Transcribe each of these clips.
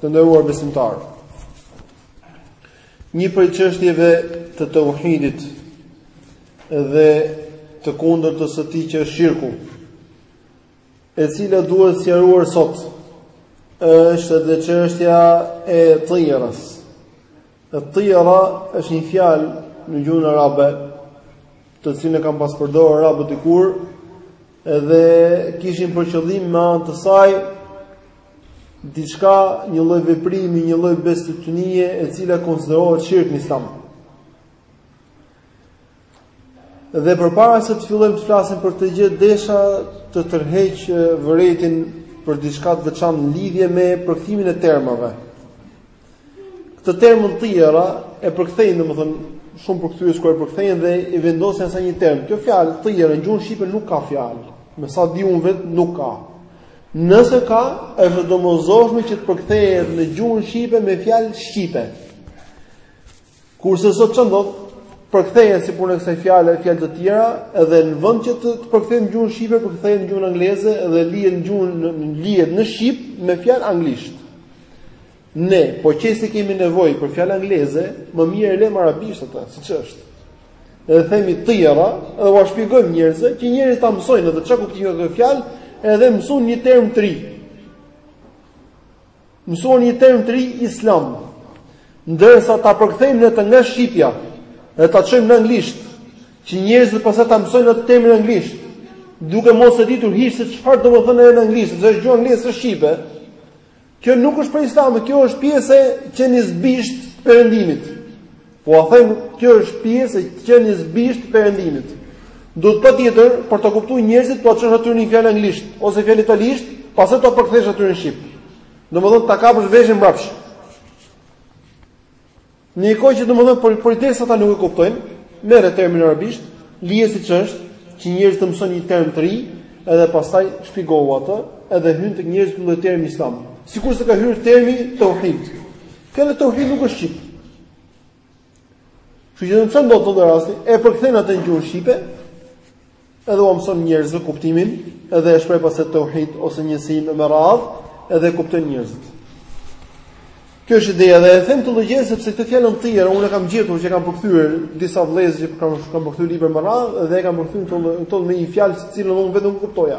Të nderuar besimtarë, një prej çështjeve të tauhidit dhe të kundërtës së tij që është shirku, e cila duhet sqaruar sot, është edhe çështja e tijeras. Tijera është një fjalë në gjuhën arabe, të cilën e kanë pas përdorur arabët dikur, edhe kishin për qëllim me anë të saj diçka, një lloj veprimi, një lloj besëtynie e cila konsiderohet shirk në Islam. Dhe përpara se të fillojmë të flasim për të, edhe desha të tërheq vërejtjen për diçka të veçantë në lidhje me përkthimin e termave. Këtë term tijera e përkthejnë domethënë shumë përkthyes kur e përkthejnë dhe i vendosin asaj një term. Kjo fjalë tijera në gjuhën shqipe nuk ka fjalë. Me sa di unë vet nuk ka. Nëse ka, është e domosdoshme që të përkthehet në gjuhën shqipe me fjalë shqipe. Kurse sot ça ndodh? Përkthehen si puna e kësaj fjale, fjalë të tjera, edhe në vend që të përkthehen në gjuhën shqipe, përkthehen në gjuhën angleze dhe lihen në gjuhën, lihet në shqip me fjalë anglisht. Ne, po qe se kemi nevojë për fjalë angleze, më mirë e lemë arabisht atë, siç është. Edhe themi tijera, edhe ua shpjegojmë njerëzve që njerëzit ta mësojnë edhe ça kuptimi ka kjo fjalë, edhe mësojnë një term të ri. Mësojnë një term të ri islam. Ndërsa ta përkthejmë në të nga shqipja dhe ta çojmë në anglisht, që njerëzit pastaj ta mësojnë atë termin anglisht, duke mos e ditur hiç se çfarë domethënë në anglisht, sepse është gjuhë angleze, s'është shqipe. Kjo nuk është për islam, kjo është pjesë e qenies bisht të perëndimit. Po e them, kjo është pjesë e qenies bisht të perëndimit. Duhet patjetër për të kuptuar njerëzit ta çosh atë në fjalë anglisht ose fjalë italisht, pastaj ta përkthesh atë në shqip. Domethënë ta kapësh veshin mbrapsht. Në një kohë që domethënë për përderisa ata nuk e kuptojnë, merr termin arabisht, lëre siç është, që njerëzit të mësojnë një term të ri, edhe pastaj shpjegoju atë, edhe hyn tek njerëzit me termin islam. Sikurse ka hyrë termi tauhid. Fjala tauhid nuk është shqip. Kështu që nëse do të të vijë rasti, e përkthen atë në gjuhën shqipe, edhe u mëson njerëzve kuptimin, edhe e shpreh pas tauhid ose njësim e me radhë, edhe e kuptojnë njerëzit. Kjo është ideja dhe e them këtë gjë sepse këtë fjalën tijera unë kam gjetur që e kanë përkthyer disa vëllezër që kanë kanë përkthyer libra e me radhë dhe e kanë përkthyer këtë me një fjalë të cilën unë vetë s'e kuptoja.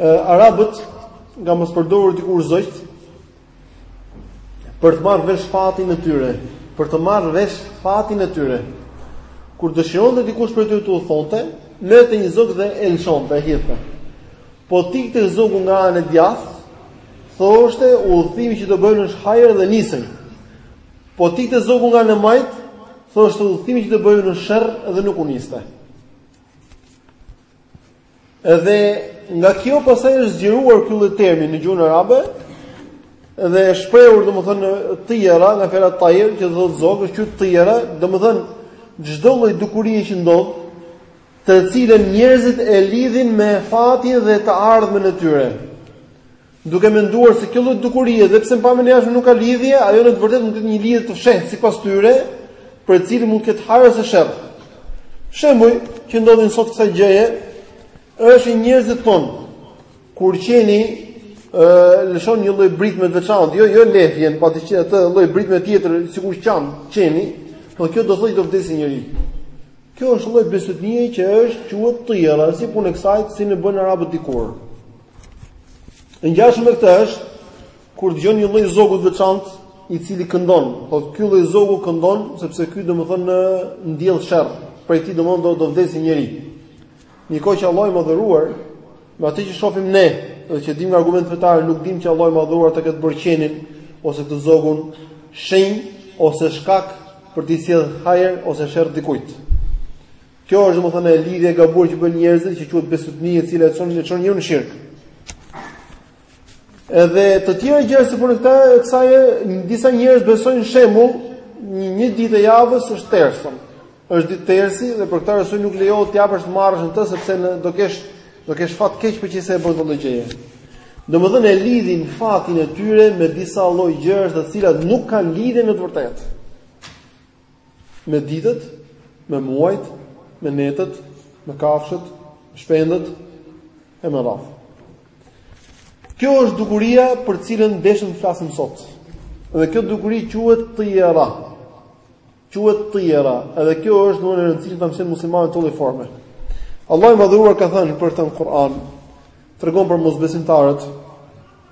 Arabët kanë pas përdorur dikur zogjtë për të marrë vesh fatin e tyre, për të marrë vesh fatin e tyre. Kur dëshironte dikush prej tyre të udhëtonte, merrte një zog dhe e lëshonte, e hidhte. Po të ikte zogu nga ana e djathtë, thoshte udhëtimi që do bëj është hajr dhe nisej. Po të ikte zogu nga ana e majtë, thoshte udhëtimi që do bëj është sherr dhe nuk u niste. Edhe nga kjo pastaj është zgjeruar ky lloj termi në gjuhën arabe dhe është shprehur domethënë tijera nga fjala tajr që do të thotë zog, është quajtur tijera, domethënë çdo lloj dukurie që ndodh, të cilën njerëzit e lidhin me fatin dhe të ardhmen e tyre. Duke menduar se kjo lloj dukurie, edhe pse në pamjen e jashtme nuk ka lidhje, ajo në të vërtetë mund të ketë një lidhje të fshehtë sipas tyre, për të cilën mund të ketë hajr ose sherr. Shembuj që ndodhin sot të kësaj gjëje është te njerëzit tanë. Kur qeni ë lëshon një lloj britme të veçantë, jo jo lehjen, po atë qeni atë lloj britme tjetër, sikur qan, qeni, po kjo do thotë do vdesë njëri. Kjo është lloj bestytnie që është quhet tijera, si punë kësaj, siç e bënin arabët dikur. E ngjashme me këtë është, kur dëgjon një lloj zogu të veçantë, i cili këndon, po ky lloj zogu këndon sepse ky domethënë në ndjell sherr, prej tij domethënë do vdesë njëri. Ndërkohë që Allahu i madhëruar, me atë që shohim ne, dhe që dimë nga argumentet fetare, nuk dimë që Allahu i madhëruar ta ketë bërë qenin ose këtë zogun shenjë ose shkak për t'i sjellë hajr ose sherr dikujt. Kjo është domethënë e lidhje e gabuar që bëjnë njerëzit që quhet bestytni e cila e çon e çon njeriun në shirk. Edhe të tjera gjëra si puna e kësaj disa njerëz besojnë shembull një, një ditë e javës është tersëm. Është ditë tersi dhe për këtë arsye nuk lejohet të japësh të marrësh në të sepse në, do kesh do kesh fat keq për qoftëse e bën këtë gjë. Domethënë e lidhin fatin e tyre me disa lloj gjërash të cilat nuk kanë lidhje në të vërtetë. me ditët, me muajt, me netët, me kafshët, me shpendët e me radhë. Kjo është dukuria për cilën deshëm të flasim sot. Dhe kjo dukuri quhet tijera. Quhet tijera. Edhe kjo është e rëndësishme ta mësojnë muslimanët në forme. Allahu i madhëruar ka thënë për këtë në Kur'an, tregon për mosbesimtarët,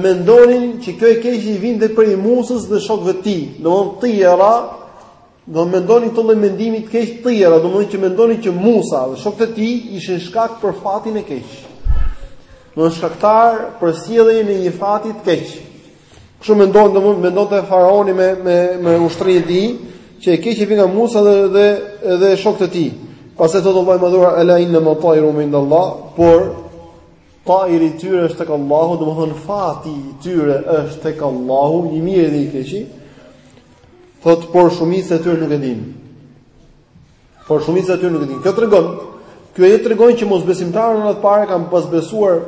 mendonin që kjo e keqe i vinte prej Musës dhe shokëve të tij. Domthon tijara, do mendonin këto lloj mendimi të keq tijara, domthon që mendonin që Musa dhe shokët e tij ishin shkak për fatin e keq. Domthon shkaktar për sjelljen e një fati të keq. Kështu mendon domthon mendonte faraoni me me me ushtrinë e tij që e keqja vjen nga Musa dhe dhe dhe shokët e tij. Pastaj thotë Allahu i madhëruar ala inna ma tairuhum indallah, por Tairi i tyre është tek Allahu, domethënë fati i tyre është tek Allahu, i mirë dhe i keqi. Thot por shumica e tyre nuk e dinë. Por shumica e tyre nuk e dinë. Kjo tregon, kjo e tregon që mosbesimtarët që ata parë kanë pas besuar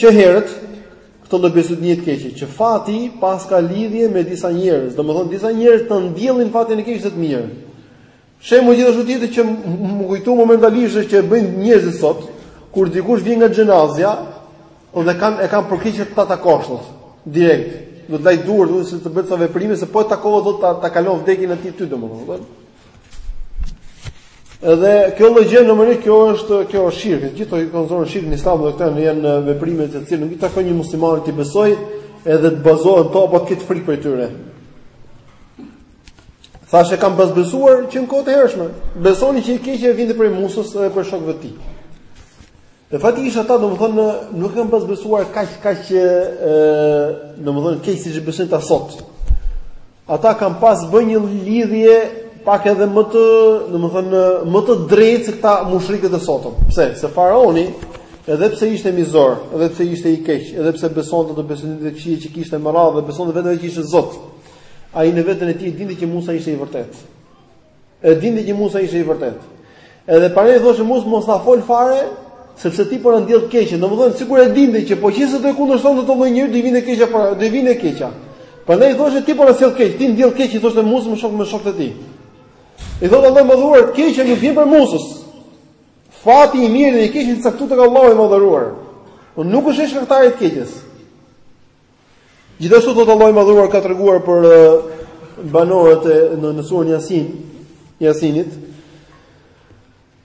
që herët këto lloj besimi të keq, që fati paska lidhje me disa njerëz. Domethënë disa njerëz ta ndjellin fatin e keq ose të mirë. Shembull gjithashtu tjetër që më kujtu momentalisht është që e bëjnë njerëzit sot, kur dikush vjen nga xhenazja, dhe kanë e kanë për keq ta takosh direkt. Do të lajë duart, do të të bëjë ca veprime se po e takova do ta ta kalon vdekjen aty ty domethënë. Edhe kjo lloj gjë në mënyrë kjo është kjo është shirk. Gjithë ato konsiderohen shirk në Islam dhe këto janë veprime të cilat nuk i takon një muslimani t'i besojë edhe të bazohet apo të ketë frikë prej tyre. Thashë kanë pas besuar që në kohë të hershme, besonin që e keqja vinte prej Musës dhe prej shokëve të tij. Në fakt ishte ata, domethënë, nuk e kanë pas besuar kaq kaq që ë, domethënë, keq siç besojnë këta sot. Ata kanë pas bën një lidhje pak edhe më të, domethënë, më të drejtë se këta mushrikët e sotëm. Pse? Se faraoni, edhe pse ishte mizor, edhe pse ishte i keq, edhe pse besonte të besonte në çije që kishte më radhë, besonte veten që ishte Zot. Ai në veten e tij e dinte që Musa ishte i vërtetë. E dinte që Musa ishte i vërtetë. Edhe pra i thoshte Musa mos na fol fare, sepse ti po na ndjell të keqën. Domethënë sikur e dinte që po qe se do ta kundërshtonte të thonë njëri do i vinte e keqja pra, do i vinte e keqja. Prandaj i thoshte ti po na sjell të keq, ti ndjell të keq i thoshte Musës me shok me shokët e tij. I thotë Allahu i madhëruar e keqja nuk vjen prej Musës. Fati i mirë dhe i keqi është caktuar tek Allahu i madhëruar. Po nuk është ai shkaktari i të keqes. Gjithashtu thotë Allahu i Madhëruar ka treguar për banorët e në në surën Yasin, Yasinit,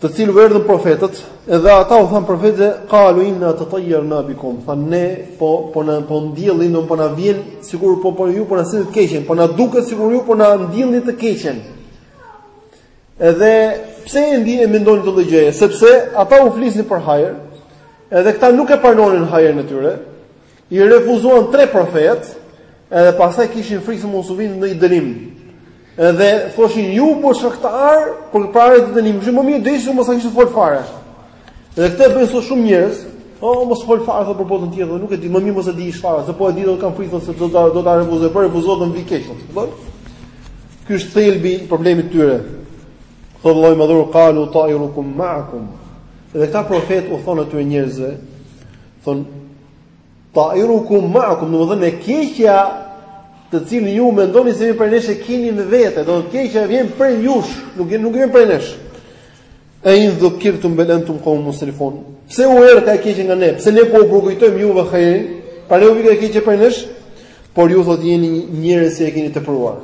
të cilëve erdhën profetët, edhe ata u thanë profetëve, qalu inna tatayyarna bikum, thanë ne po po na po ndjellin, nuk po na vjen sikur po po ju po na sillni të keqen, po na duket sikur ju po na ndjellni të keqen. Edhe pse e mendonin këtë lloj gjëje, sepse ata u flisnin për hajër, edhe këta nuk e pranonin hajrin e tyre. I refuzuan tre profet, edhe pastaj kishin frikë se mos u vinte ndonjë dënim. Edhe thoshin ju po shkaktar për të ardhur dënim, më mirë do ishte mos të kishte fol fare. Dhe këtë bëjnë sot shumë njerëz, po oh, mos fol fare thotë për botën tjetër, nuk e di, më mirë mos e di çfarë, se po e di do të kam frikë se do ta do ta refuzoj, po refuzova më keq, thotë. Ky është thelbi i problemit të tyre. Thotë Allahu i Madhëruar qalu ta'irukum ma'akum. Dhe këta profet u thonë atyre njerëzve, thonë Ta'irukum ma'akum, domethënë e keqja të cilën ju mendoni se vjen prej nesh e keni në vete, domethënë e keqja vjen prej jush, nuk nuk vjen prej nesh. E in dhukirtum bel antum qawm musrifun. Pse u erdhka e keqja nga ne? Pse ne po u përkujtojmë juve hajrin? Prandaj u vika e keqja prej nesh? Por ju thotë jeni njerëz se e keni tepruar.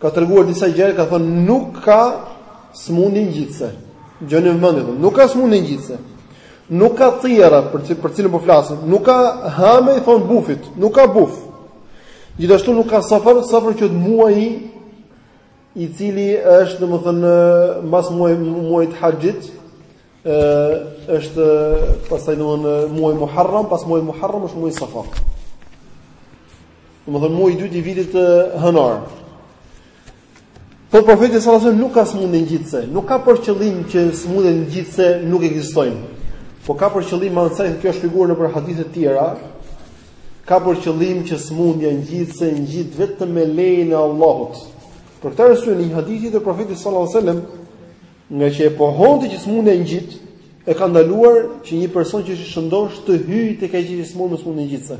Ka treguar disa gjëra, ka thënë nuk ka sëmundje ngjitëse. Dëgjoni me vëmendje, nuk ka sëmundje ngjitëse. Nuk ka tijera për të për cilën po flasim. Nuk ka hame i thon bufit, nuk ka buf. Gjithashtu nuk ka safar, safar quhet muaji i cili është domethënë mbas muaj muajit të haxhit, Ë është pastaj domthonë muaj Muharram, pas muajit Muharram është muaji Safar. Domthonë muaji i dytë i vitit hënor. Po profeti sallallahu alajhi wasallam nuk ka smundje ngjitëse, nuk ka për qëllim që smundje ngjitëse nuk ekzistojnë. Po ka për qëllim siç është sqaru nëpër hadithe të tjera, ka për qëllim që smundja ngjitëse ngjit vetëm me lejen e Allahut. Për këtë arsye në një hadith të profetit sallallahu alajhi wasallam Ngaqë e pohonte që smundja ngjit, e ka ndaluar që një person që është i shëndosh të hyjë tek ai që është smur me smundje ngjitëse.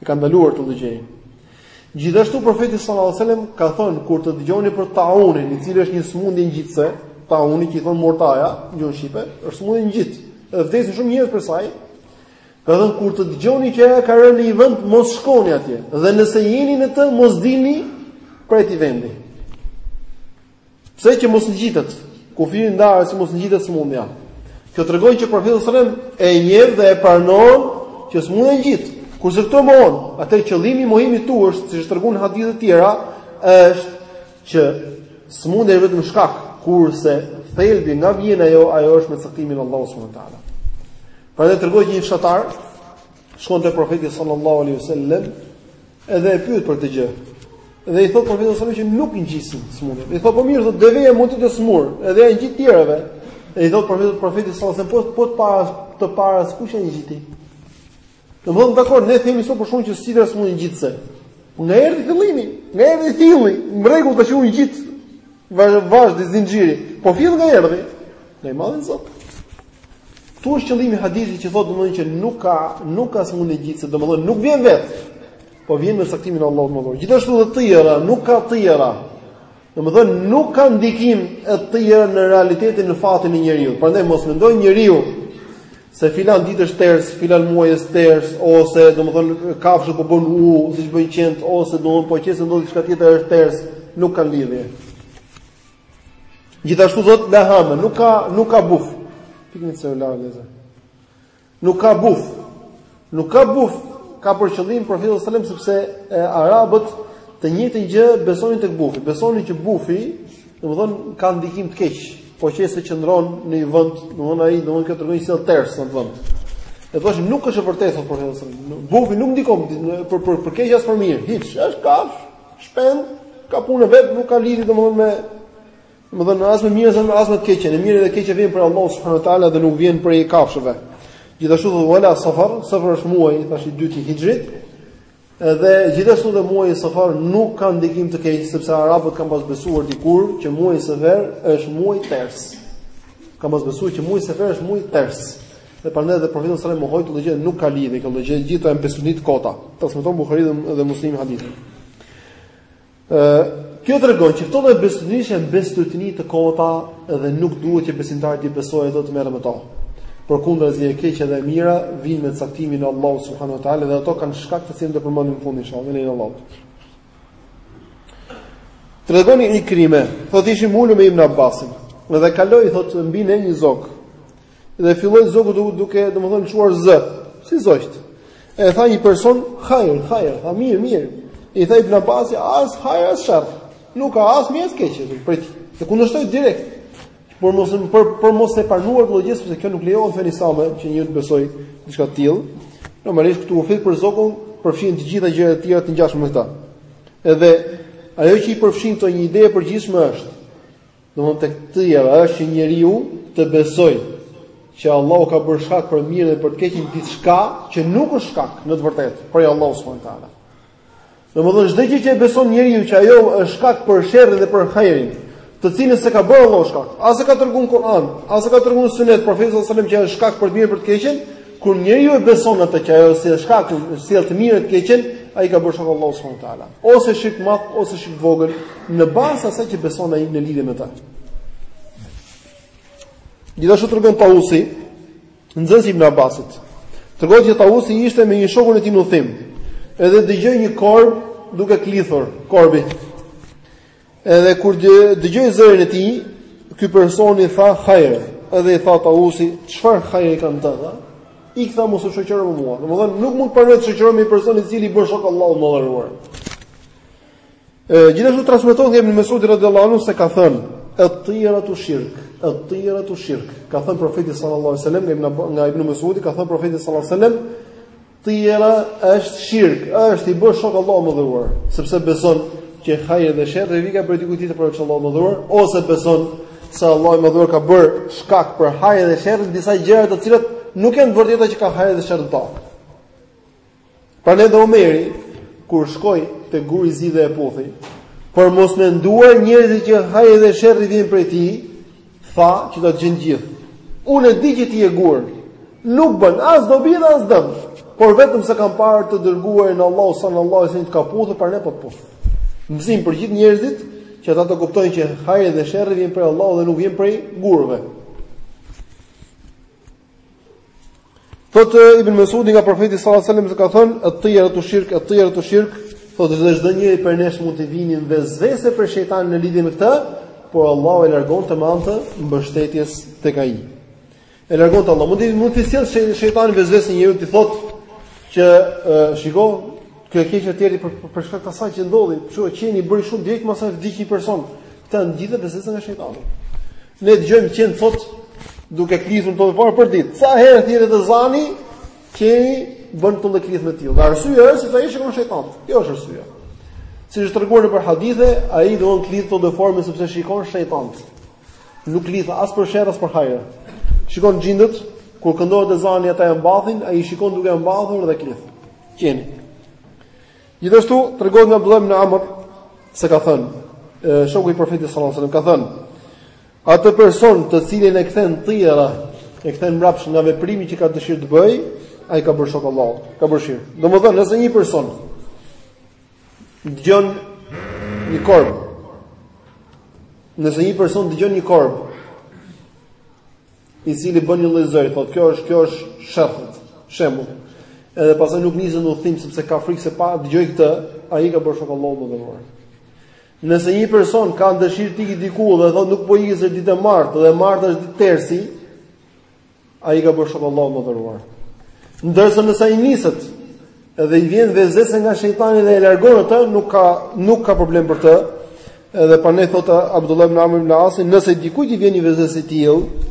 E ka ndaluar këtë gjë. Gjithashtu profeti sallallahu alajhi wasallam ka thënë kur të dëgjoni për taunin, i cili është një smundje ngjitëse, tauni që i thon mortaja, në shqipe, është smundje ngjit. Edhe vdesin shumë njerëz prej saj. Ka thënë kur të dëgjoni që ajo ka rënë në një vend, mos shkoni atje. Dhe nëse jeni në të, mos dilni prej atij vendi. Pse që mos ngjitet? Kufiri ndahet që mos ngjitet sëmundja. Kjo tregon që profeti sallallahu alajhi wasallam e njeh dhe e pranon që sëmundja ngjit. Kurse këtu mohon, atë qëllimi i mohimit këtu është, siç tregojnë hadithet tjera, është që sëmundja është vetëm shkak, kurse thelbi nga vjen ajo, ajo është me caktimin e Allahut subhanahu wa taala. Prandaj tregohet që një fshatar shkon te profeti sallallahu alaihi wasallam Edhe e pyet për këtë gjë. Dhe i thotë profetit sallallahu alajhi wasallam që nuk ngjisin smundjet. I thotë po mirë, thotë deveja mund të jetë e smur, edhe ja ngjit tjerave. Dhe i thotë profeti profeti sallallahu alajhi wasallam po po të parës të parës kush ja ngjiti. Domethonë dakord, ne themi sot për shembull që sida smundje ngjitse. Nga erdhi fillimi, nga erdhi filli, në rregull tash u ngjit. Vazhdi zinxhiri. Po fill nga erdhi. Nga i madhi Zot. Ktu është qëllimi i hadithit që thotë domthonjë që nuk ka nuk ka smundje ngjitse, domthonjë nuk vjen vet. Po vjen me caktimin e Allahut domthonë. Gjithashtu edhe tijera, nuk ka tijera. Domthonjë nuk ka ndikim e tijera në realitetin në fatin e njeriut. Prandaj mos mendojë njeriu se filan ditë është ters, filan muaj është ters ose domethënë kafshët po bën u, siç bëjn qent ose domethënë po qe se ndodh diçka tjetër është ters, nuk ka lidhje. Gjithashtu thot la hame, nuk ka nuk ka buf. Pikën e celularit. Nuk ka buf. Nuk ka buf, ka për qëllim profeti sallallahu alajhi wasallam sepse e, arabët të njëjtën gjë besonin tek bufi. Besonin që bufi, domethënë ka ndikim të keq, po qe se qëndron në një vend, domethënë ai domethënë kjo tregon sjell ters në vend. E thosh nuk është e vërtetë thotë profeti sallallahu alajhi wasallam. Bufi nuk ndikon për për për keq as për mirë, hiç, është kafsh, shpend, ka punën e vet, nuk ka lidhje domethënë me Me domthon, as me mirë, as me të keqen, e mira dhe e keqja vjen prej Allahut subhanahu wa ta'ala dhe nuk vjen prej kafshëve. Gjithashtu dhe wala safar, safar është muaj, thashë i dyti hixhrit, dhe gjithashtu dhe muaji safar nuk ka ndikim të keq, sepse arabët kanë pas besuar dikur që muaji safar është muaj ters. Kanë pas besuar që muaji safar është muaj ters. Dhe prandaj dhe profeti sërë më hojtë dhe gjithë nuk ka lidhje, këtë dhe gjithë gjithë besime të kota. Transmeton Buhariu dhe, dhe Muslimi hadithin. Ë, kjo tregon që këto lloj bestytnish janë bestytni të kota dhe nuk duhet që besimtari t'i besojë ato të merret me to. Përkundazi e keqja dhe e mira vijnë me caktimin e Allahut subhanuhu teala dhe ato kanë shkak të cilën do përmendim në fund inshallah me lejen e Allahut. Tregon Ikrime, thotë ishim ulur me Ibn Abbasin, dhe kaloi thotë mbi ne një zog. Dhe filloi zogu duke, duke domethënë lshuar zë, si zogjt. E tha një person, hajr, hajr, tha mirë, mirë. I tha Ibn Abbas, as hajr as shar. Nuk ka as mirë as keq, prit. E kundërshtoi direkt. Për mos për për mos e pranuar këtë gjë sepse kjo nuk lejohet fenë islame që njeriu të besoj diçka të tillë. Normalisht këtu flet për zogun, përfshin të gjitha gjërat e tjera të ngjashme me këtë. Edhe ajo që i përfshin këto një ide e përgjithshme është Domthon tek tijera, është që njeriu të besojë që Allahu ka bërë shkak për mirë dhe për të keqen diçka që nuk është shkak në të vërtetë, prej Allahut subhanahu wa taala. Domthon çdo gjë që e beson njeriu që ajo është shkak për sherrin dhe për hajrin, të cilën s'e ka bërë Allahu shkak, as e ka treguar n'Kur'an, as e ka treguar n'Sunet profeti sallallahu alajhi wasallam që është shkak për të mirë për të keqen, Kur njeriu e beson atë që ajo sjell shkak, sjell të mirë të keqen, ai ka bërë shok Allahut subhanahu wa taala. Ose shirk të madh ose shirk të vogël, në bazë të asaj që beson ai në lidhje me të. Gjithashtu tregon Tausi, nxënës i Ibn Abbasit. Tregohet që Tausi ishte me një shokun e tij në udhtim. Edhe dëgjoi një korb duke klithur, korbi. Edhe kur dëgjoi zërin e tij, ky person i tha hajr, edhe i tha Tausi, çfarë hajri ka në të, tha? Ik tha mos u shoqëro me mua. Domethënë nuk mund të pranoj të shoqërohem me një person i cili i bën shok Allahut të madhëruar. E gjithashtu transmetohet nga Ibn Mesudi radhiyallahu anhu se ka thënë at-tiratu shirk, at-tiratu shirk. Ka thënë profeti sallallahu alajhi wasallam nga Ibn Mesudi ka thënë profeti sallallahu alajhi wasallam tijera është shirk, është t'i bësh shok Allahut të madhëruar, sepse beson që hajri dhe sherri vika prej dikujt tjetër përveç Allahut të madhëruar, ose beson se Allahu i madhëruar ka bërë shkak për hajrin dhe sherrin disa gjëra të cilat nuk janë të vërteta që ka hajr dhe sherr në ta. Prandaj dhe Omeri kur shkoi te guri i zi dhe e puthi, për mos menduar njerëzit që hajri dhe sherri vijnë prej tij, Tha që ta dëgjojnë të gjithë. Unë e di që ti je gur. Nuk bën as dobi dhe as dëm. Por vetëm se kam parë të dërguarin e Allahut sallallahu alaihi wasallam të ka puthur prandaj po të puth. Mësim për gjithë njerëzit që ata të kuptojnë që hajri dhe sherri vjen prej Allahut dhe nuk vjen prej gurëve. Thotë Ibn Mesudi nga profeti sallallahu alajhi wasallam se ka thënë at-tiyaratu shirk at-tiyaratu shirk, thotë se çdo njeri prej nesh mund t'i vijnë vesvese prej shejtanit në lidhje me këtë, por Allahu e largon atë me anë të mbështetjes tek ai. E largon atë Allahu. Mund të mund t'i sjellë shejtani vesvese njeriut t'i thotë që shiko kjo e keqe të erdhi për për shkak të asaj që ndodhi, kështu që qeni bëri zhurmë direkt mbas saj vdiq një person. Këto janë të gjitha vesvese nga shejtani. Ne dëgjojmë qenë sot duke klithur në këtë formë përditë. Sa herë thirret ezani, qeni bën atë lloj klithme të tillë. Dhe arsyeja është se ai shikon shejtan. Kjo është arsyeja. Siç është treguar nëpër hadithe, ai domethënë klith në këtë formë sepse shikon shejtan. Nuk klith as për sherr, as për hajr. Shikon xhindët, kur këndohet ezani ata e mbathin, ai i shikon duke e mbathur dhe klith. Qeni. Gjithashtu tregon nga Abdullah ibn Amr se ka thënë, shoku i profetit sallallahu alajhi wasallam ka thënë, atë person të cilin e kthen tijera, e kthen mbrapsht nga veprimi që ka dëshirë të bëjë, ai ka bërë shok Allahut, ka bërë shirk. Domethënë, nëse një person dëgjon një korb, nëse një person dëgjon një korb, i cili bën një lloj zëri, thotë kjo është kjo është sherr, shembull. Edhe pastaj nuk niset në udhëtim sepse ka frikë se pa, dëgjoi këtë, ai ka bërë shok Allahut të madhëruar. Nëse një person ka dëshirë të ikë diku dhe thotë nuk po iki se është ditë e martë dhe marta është ditë tersi, ai ka bërë shok Allahut të madhëruar. Ndërsa nëse ai niset Edhe i vjen vesvese nga shejtani dhe e largon atë, nuk ka nuk ka problem për të. Edhe prandaj thotë Abdullah ibn Amr ibn Asi, nëse dikujt i vjen një vesvese e tillë,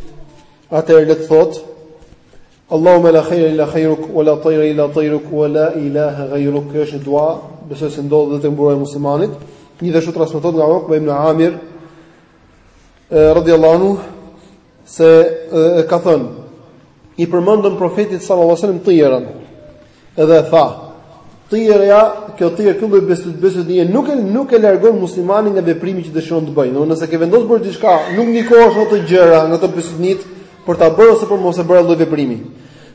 atëherë le të thotë Allahumma la khayra illa khayruk wa la tayra illa tayruk wa la ilaha ghayruk. Kjo është dua, besoj se ndodh te Mburoja e muslimanit. Gjithashtu transmeton nga Uqba ibn Amir radhiyallahu anhu se e, ka thënë i përmendën profetit sallallahu alajhi wasallam tijaren edhe e tha tijarja kjo tijar këtu lloj besëty besëtynie nuk e nuk e largon muslimanin nga veprimi që dëshiron të bëjë nëse ka vendosur për diçka nuk ndikohet nga ato gjëra nga ato besëtyni për ta bërë ose për mos e bërë një lloj veprimi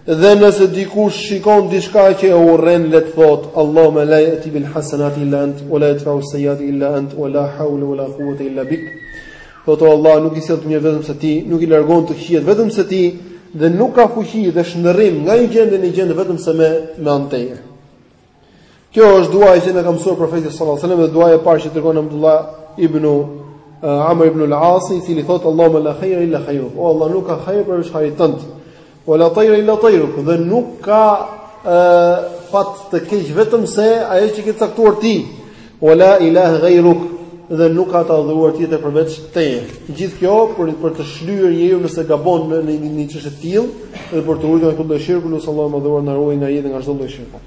dhe nëse dikush shikon diçka që e urren le të thotë Allahumma la yati bil hasanati illa ant wala yadfa'u sayyati illa ant wala hawla wala quwwata illa bik Thotë o Allah, nuk i sjell të mirat vetëm se ti, nuk i largon të këqijat vetëm se ti dhe nuk ka fuqi dhe shndërrim nga një gjendje në gjendje vetëm se me me anë teje. Kjo është duaja që na ka mësuar profeti sallallahu alajhi wasallam dhe duaja e parë që tregon Abdullah ibn uh, Amr ibn al-As, i cili thotë Allahumma la khayra illa khayruk. O Allah, nuk ka hajër përveç hajrit tënd. Wa la tajra illa tajruk dhe nuk ka e, fat të keq vetëm se ajo që ke caktuar ti. Wa la ilaha ghayruk dhe nuk ka të adhuruar tjetër përveç teje. Gjithë kjo për për të shlyer njeriu nëse gabon në në një çështje të tillë dhe për të ruajtur këtë dëshirë e lus Allahun e Madhëruar të na ruajë nga ajo nga çdo lloj shirku.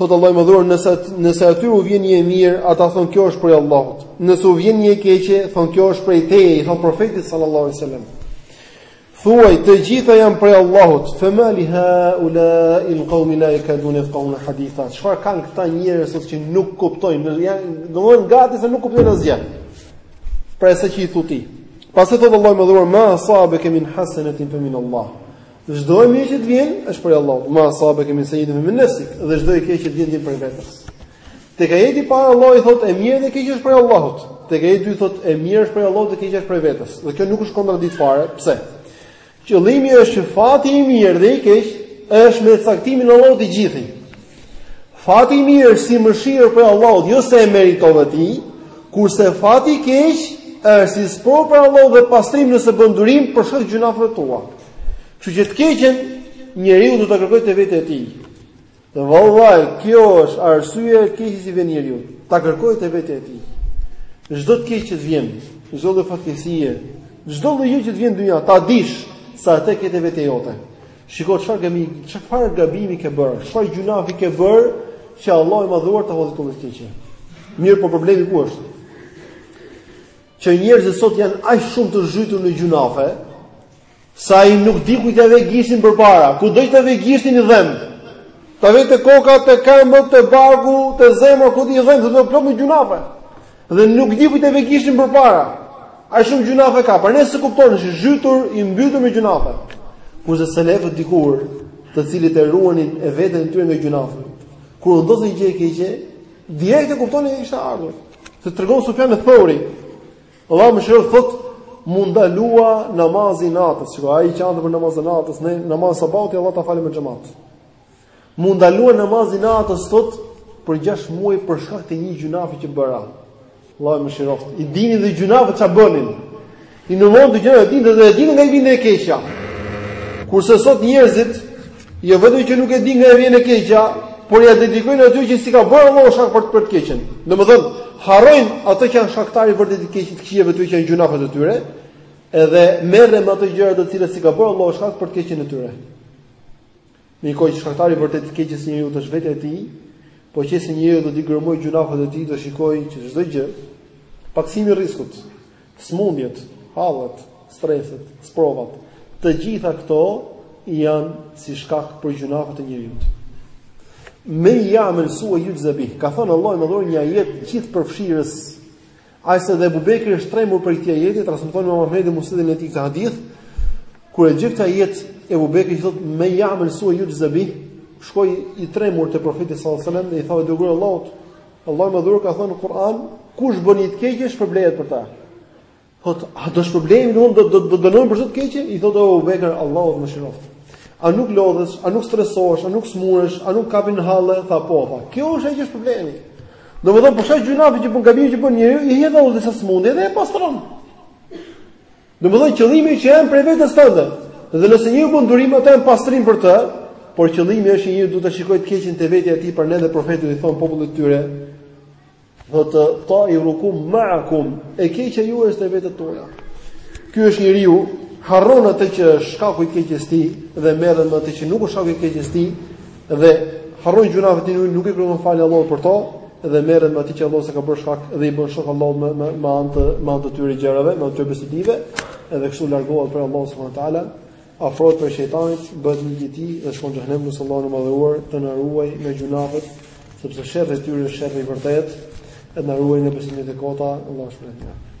Thotë Allahu i Madhëruar, nëse nëse atyre u vjen një e mirë, ata thonë kjo është prej Allahut. Nëse u vjen një e keqe, thonë kjo është prej teje, i thonë profetit sallallahu alaihi wasallam. Thuaj, të gjitha janë prej Allahut. Fema li haula il qaumi la yakadun yafqahun haditha. Çfarë kanë këta njerëz që nuk kuptojnë, janë domthon gati se nuk kuptojnë asgjë. Pra saç i thua ti. Pastaj thotë Allahu i Madhëruar, ma esabeke min hasenetin femin Allah. Çdo e mirë që të vjen është prej Allahut. Ma esabeke min sejietin fe min nefsik dhe çdo e keqe që vjen, vjen prej vetes. Tek ajeti i parë Allahu thotë e mira dhe e keqja është prej Allahut. Tek ajeti i dytë thotë e mira është prej Allahut dhe e keqja është prej vetes. Dhe kjo nuk është kontradiktë fare. Pse? Qëllimi është që fati i mirë dhe i keq është me caktimin e Allahut i gjithë. Fati i mirë është si mëshirë prej Allahut, jo se e meritove ti, kurse fati i keq është si sprovë prej Allahut dhe pastrim nëse bën durim për shkak të gjynaheve tua. Kështu që të keqen njeriu do ta kërkojë te vetja e tij. Dhe vallai, kjo është arsyeja e keqes që i vjen njeriut. Ta kërkojë te vetja e tij. Çdo të keqe që të vjen, çdo lloj fatkeqësie, çdo lloj gjëje që të vjen në dynja, ta dish se atë e ke te vetja jote. Shiko çfarë gabimi, çfarë gabimi ke bërë, çfarë gjynahi ke bërë që Allahu i madhëruar ta hodhi të keqen. Mirëpo problemi ku është? që njerëzit sot janë aq shumë të zhytur në gjynafe, sa ai nuk di kujt t'ia vë gishtin përpara, kudo ta vë gishtin i dhemb. Ta vë te koka te këmbët te barku, te zemra kudo i dhemb, kudo plot me gjynafe. Dhe nuk di kujt t'ia vë gishtin përpara. Aq shumë gjynafe ka, prandaj s'e kupton, është zhytur i mbytur me gjynafe. Kurse selefët dikur, të cilët e ruanin e veten e tyre nga gjynafet. Kur u ndodhte një gjë e keqe, direkt e kuptonin se ishte ardhur. Se tregon Sufjan eth-Theuri, Allahu e mëshiroftë thotë m'u ndalua namazi i natës, shiko ai qante për namazin e natës, ne namazin e sabahut ishalla ta falim me xhemat. M'u ndalua namazi i natës thotë për 6 muaj për shkak të një gjynafi që bëra. Allahu e mëshiroftë. I dinin dhe gjynafet ç'a bënin. I numëronte gjërat, i dinte dhe e dinte nga i vinte e keqja. Kurse sot njerëzit jo vetëm që nuk e dinë nga i vjen e keqja, por ia dedikojnë atyre që s'i ka bërë Allahu shkak për të për të keqen. Domethënë, harrojnë ato që janë shkaktari i vërtetë i keq i të këqijave të tyre që janë gjynafet e tyre, edhe merren me ato gjëra të cilat s'i ka bërë Allahu shkak për të keqen e tyre. Në një kohë që shkaktari i vërtetë i së keqes së njeriut është vetja e tij, po qe se njeriu do t'i gërmojë gjynafet e tij, do shikojë që çdo gjë, pakësimi i rriskut, sëmundjet, hallet, streset, sprovat, të gjitha këto janë si shkak për gjynafet e njeriut. Men ja'mel suen juxhze bihi, ka thënë Allahu i Madhëruar një ajet gjithëpërfshirës Aq sa dhe Abu Bekri është trembur për këtë ajet, transmeton Imam Ahmedi në Musnedin e tij këtë hadith, kur e dëgjoi këtë ajet Abu Bekri thotë men ja'mel suen juxhze bihi, shkoi i trembur te profeti sallallahu alajhi wasallam dhe i tha o i dërguar i Allahut, Allahu i Madhëruar ka thënë në Kur'an, kush bën një të keqe shpërblehet për të. Thotë, a do shpërblehemi do do do dënohemi për çdo të keqe? I thotë Abu Bekr, Allahu të mëshiroftë. A nuk lodhesh, a nuk stresohesh, a nuk smuresh, a nuk të kapin halle, tha po, tha. Kjo është ajo që shpërblehemi. Domethënë për shkak gjynafeve që bën gabimeve që bën njeriu, i hedh Allahu disa sëmundje dhe e pastron. Domethënë qëllimi që janë prej vetes tënde. Dhe nëse njeriu bën durim ato janë pastrim për të, por qëllimi është njeriu duhet ta shikojë të keqen te vetja e tij prandaj dhe profetët i thonë popullit të tyre. Ta'irukum ma'akum, e keqja juaj është te vetët tuaja. Kështu që njeriu harron atë që është shkaku i së keqes së tij dhe merret me atë që nuk është shkaku i së keqes së tij Dhe harron gjynafet e tij, nuk i kërkon falje Allahut për to, dhe merret me atë që Allahu s'e ka bërë shkak dhe i bën shok Allahut me me me anë të me anë të këtyre gjërave, me anë të bestytnive, edhe kështu largohet prej Allahut subhanahu wa taala, afrohet prej shejtanit, bëhet ndjekës i tij dhe shkon në xhehenem, lus Allahun e Madhëruar të na ruajë nga gjynafet, sepse sherri i tyre është sherri i vërtetë, të na ruajë nga besimet e kota, Allahu subhanahu wa taala.